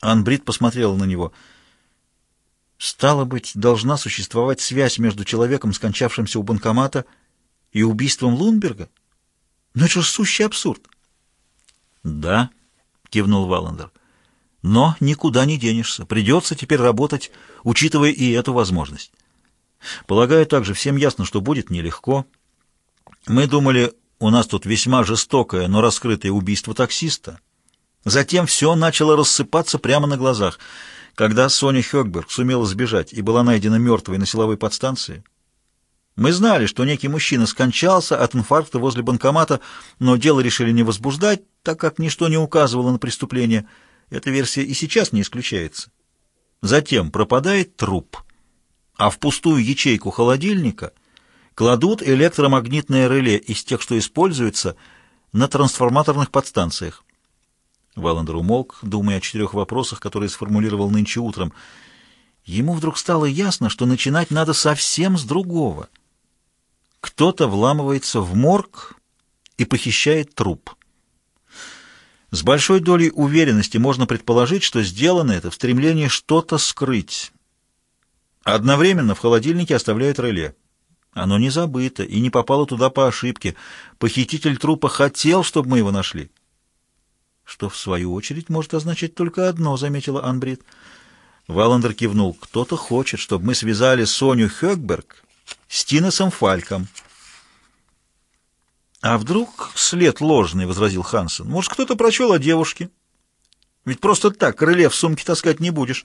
Анбрид посмотрела на него. «Стало быть, должна существовать связь между человеком, скончавшимся у банкомата, и убийством Лунберга? Ну это же сущий абсурд!» «Да», — кивнул Валандер. «Но никуда не денешься. Придется теперь работать, учитывая и эту возможность. Полагаю, также всем ясно, что будет нелегко. Мы думали, у нас тут весьма жестокое, но раскрытое убийство таксиста. Затем все начало рассыпаться прямо на глазах. Когда Соня Хёкберг сумела сбежать и была найдена мертвой на силовой подстанции, мы знали, что некий мужчина скончался от инфаркта возле банкомата, но дело решили не возбуждать, так как ничто не указывало на преступление. Эта версия и сейчас не исключается. Затем пропадает труп, а в пустую ячейку холодильника кладут электромагнитное реле из тех, что используются на трансформаторных подстанциях. Валандер умолк, думая о четырех вопросах, которые сформулировал нынче утром. Ему вдруг стало ясно, что начинать надо совсем с другого — кто-то вламывается в морг и похищает труп. С большой долей уверенности можно предположить, что сделано это в стремлении что-то скрыть. Одновременно в холодильнике оставляют реле. Оно не забыто и не попало туда по ошибке. Похититель трупа хотел, чтобы мы его нашли. Что, в свою очередь, может означать только одно, заметила Анбрид. Валандер кивнул. Кто-то хочет, чтобы мы связали Соню Хёкберг с Тинесом Фальком. «А вдруг след ложный?» — возразил Хансен. «Может, кто-то прочел о девушке? Ведь просто так крыле в сумке таскать не будешь».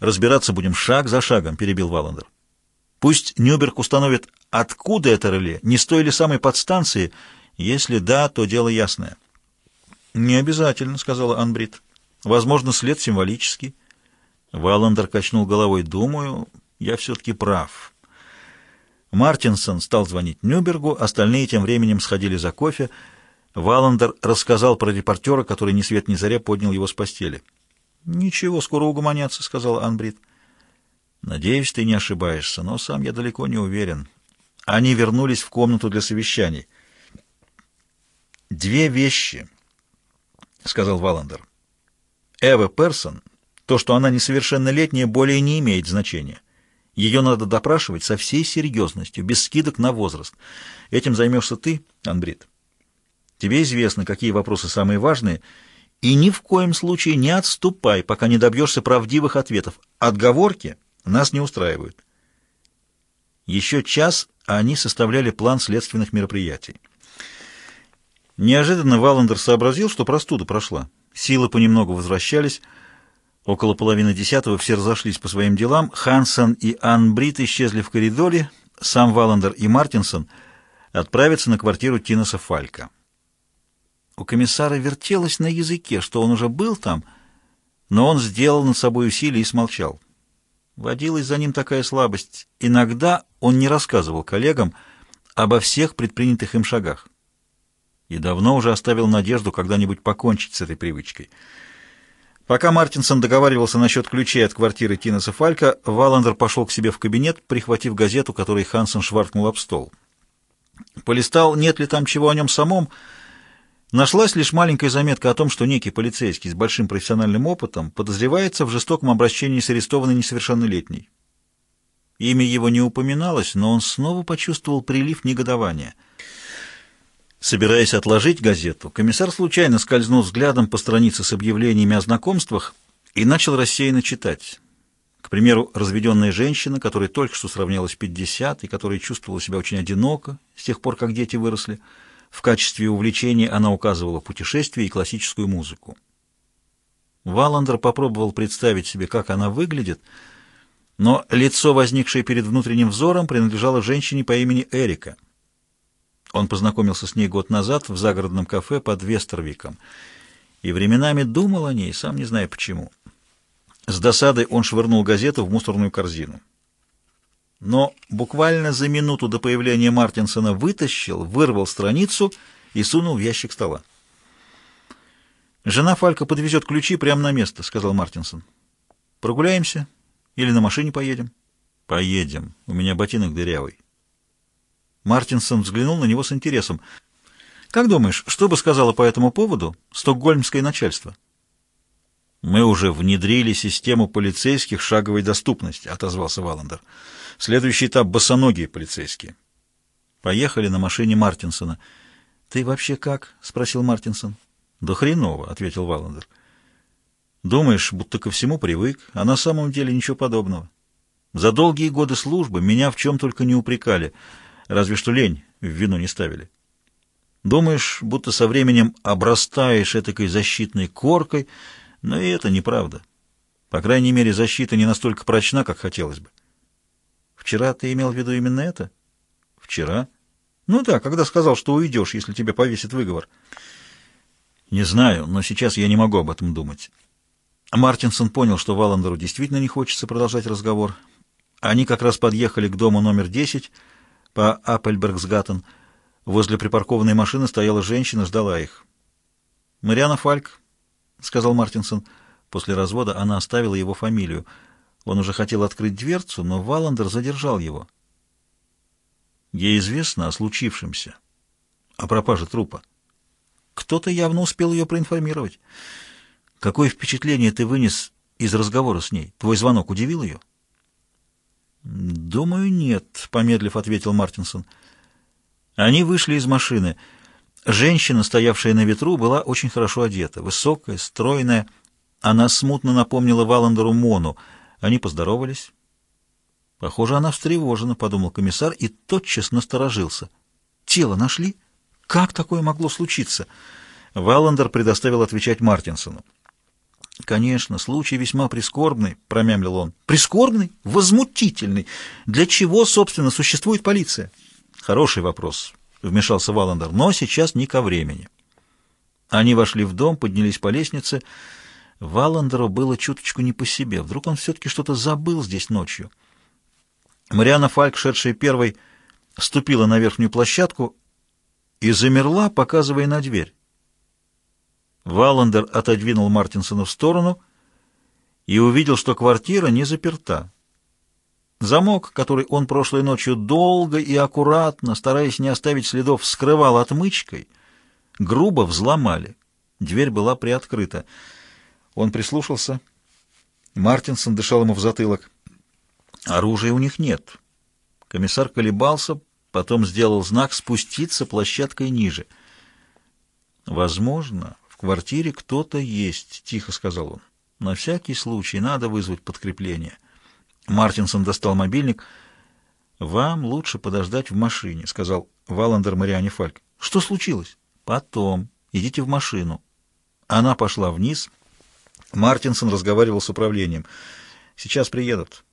«Разбираться будем шаг за шагом», — перебил Валандер. «Пусть Нюберг установит, откуда это реле, не с той самой подстанции. Если да, то дело ясное». «Не обязательно», — сказала Анбрид. «Возможно, след символический». Валандер качнул головой. «Думаю, я все-таки прав». Мартинсон стал звонить Нюбергу, остальные тем временем сходили за кофе. Валандер рассказал про репортера, который ни свет ни заря поднял его с постели. «Ничего, скоро угомонятся», — сказала Анбрид. «Надеюсь, ты не ошибаешься, но сам я далеко не уверен». Они вернулись в комнату для совещаний. «Две вещи», — сказал Валандер. «Эва Персон, то, что она несовершеннолетняя, более не имеет значения. Ее надо допрашивать со всей серьезностью, без скидок на возраст. Этим займешься ты, Анбрид. Тебе известно, какие вопросы самые важные, и ни в коем случае не отступай, пока не добьешься правдивых ответов. Отговорки нас не устраивают. Еще час они составляли план следственных мероприятий. Неожиданно Валандер сообразил, что простуда прошла. Силы понемногу возвращались, Около половины десятого все разошлись по своим делам. Хансон и Ан Брит исчезли в коридоре. Сам Валандер и Мартинсон отправятся на квартиру Тинеса Фалька. У комиссара вертелось на языке, что он уже был там, но он сделал над собой усилие и смолчал. Водилась за ним такая слабость. Иногда он не рассказывал коллегам обо всех предпринятых им шагах. И давно уже оставил надежду когда-нибудь покончить с этой привычкой — Пока Мартинсон договаривался насчет ключей от квартиры Тинеса Фалька, Валандер пошел к себе в кабинет, прихватив газету, которой Хансен шваркнул об стол. Полистал, нет ли там чего о нем самом. Нашлась лишь маленькая заметка о том, что некий полицейский с большим профессиональным опытом подозревается в жестоком обращении с арестованной несовершеннолетней. Имя его не упоминалось, но он снова почувствовал прилив негодования — Собираясь отложить газету, комиссар случайно скользнул взглядом по странице с объявлениями о знакомствах и начал рассеянно читать. К примеру, разведенная женщина, которая только что сравнялась 50 и которая чувствовала себя очень одиноко с тех пор, как дети выросли. В качестве увлечения она указывала путешествия и классическую музыку. Валандер попробовал представить себе, как она выглядит, но лицо, возникшее перед внутренним взором, принадлежало женщине по имени Эрика — он познакомился с ней год назад в загородном кафе под Вестервиком и временами думал о ней, сам не зная почему. С досадой он швырнул газету в мусорную корзину. Но буквально за минуту до появления Мартинсона вытащил, вырвал страницу и сунул в ящик стола. «Жена Фалька подвезет ключи прямо на место», — сказал Мартинсон. «Прогуляемся? Или на машине поедем?» «Поедем. У меня ботинок дырявый». Мартинсон взглянул на него с интересом. «Как думаешь, что бы сказала по этому поводу стокгольмское начальство?» «Мы уже внедрили систему полицейских шаговой доступности», — отозвался Валандер. «Следующий этап — босоногие полицейские». Поехали на машине Мартинсона. «Ты вообще как?» — спросил Мартинсон. «Да хреново», — ответил Валандер. «Думаешь, будто ко всему привык, а на самом деле ничего подобного. За долгие годы службы меня в чем только не упрекали, разве что лень в вину не ставили. Думаешь, будто со временем обрастаешь этакой защитной коркой, но и это неправда. По крайней мере, защита не настолько прочна, как хотелось бы. Вчера ты имел в виду именно это? Вчера? Ну да, когда сказал, что уйдешь, если тебе повесит выговор. Не знаю, но сейчас я не могу об этом думать. Мартинсон понял, что Валандеру действительно не хочется продолжать разговор. Они как раз подъехали к дому номер 10 по Аппельбергсгаттен. Возле припаркованной машины стояла женщина, ждала их. «Мариана Фальк», — сказал Мартинсон. После развода она оставила его фамилию. Он уже хотел открыть дверцу, но Валандер задержал его. Ей известно о случившемся, о пропаже трупа. Кто-то явно успел ее проинформировать. Какое впечатление ты вынес из разговора с ней? Твой звонок удивил ее? «Думаю, нет», — помедлив ответил Мартинсон. Они вышли из машины. Женщина, стоявшая на ветру, была очень хорошо одета, высокая, стройная. Она смутно напомнила Валандеру Мону. Они поздоровались. «Похоже, она встревожена», — подумал комиссар и тотчас насторожился. «Тело нашли? Как такое могло случиться?» Валандер предоставил отвечать Мартинсону. «Конечно, случай весьма прискорбный», — промямлил он. «Прискорбный? Возмутительный! Для чего, собственно, существует полиция?» «Хороший вопрос», — вмешался Валандер, — «но сейчас не ко времени». Они вошли в дом, поднялись по лестнице. Валандеру было чуточку не по себе. Вдруг он все-таки что-то забыл здесь ночью. Мариана Фальк, шедшая первой, ступила на верхнюю площадку и замерла, показывая на дверь. Валандер отодвинул Мартинсона в сторону и увидел, что квартира не заперта. Замок, который он прошлой ночью долго и аккуратно, стараясь не оставить следов, скрывал отмычкой, грубо взломали. Дверь была приоткрыта. Он прислушался. Мартинсон дышал ему в затылок. Оружия у них нет. Комиссар колебался, потом сделал знак спуститься площадкой ниже. Возможно, квартире кто-то есть, тихо сказал он. На всякий случай надо вызвать подкрепление. Мартинсон достал мобильник. «Вам лучше подождать в машине», — сказал Валандер Мариане Фальк. «Что случилось?» «Потом. Идите в машину». Она пошла вниз. Мартинсон разговаривал с управлением. «Сейчас приедут».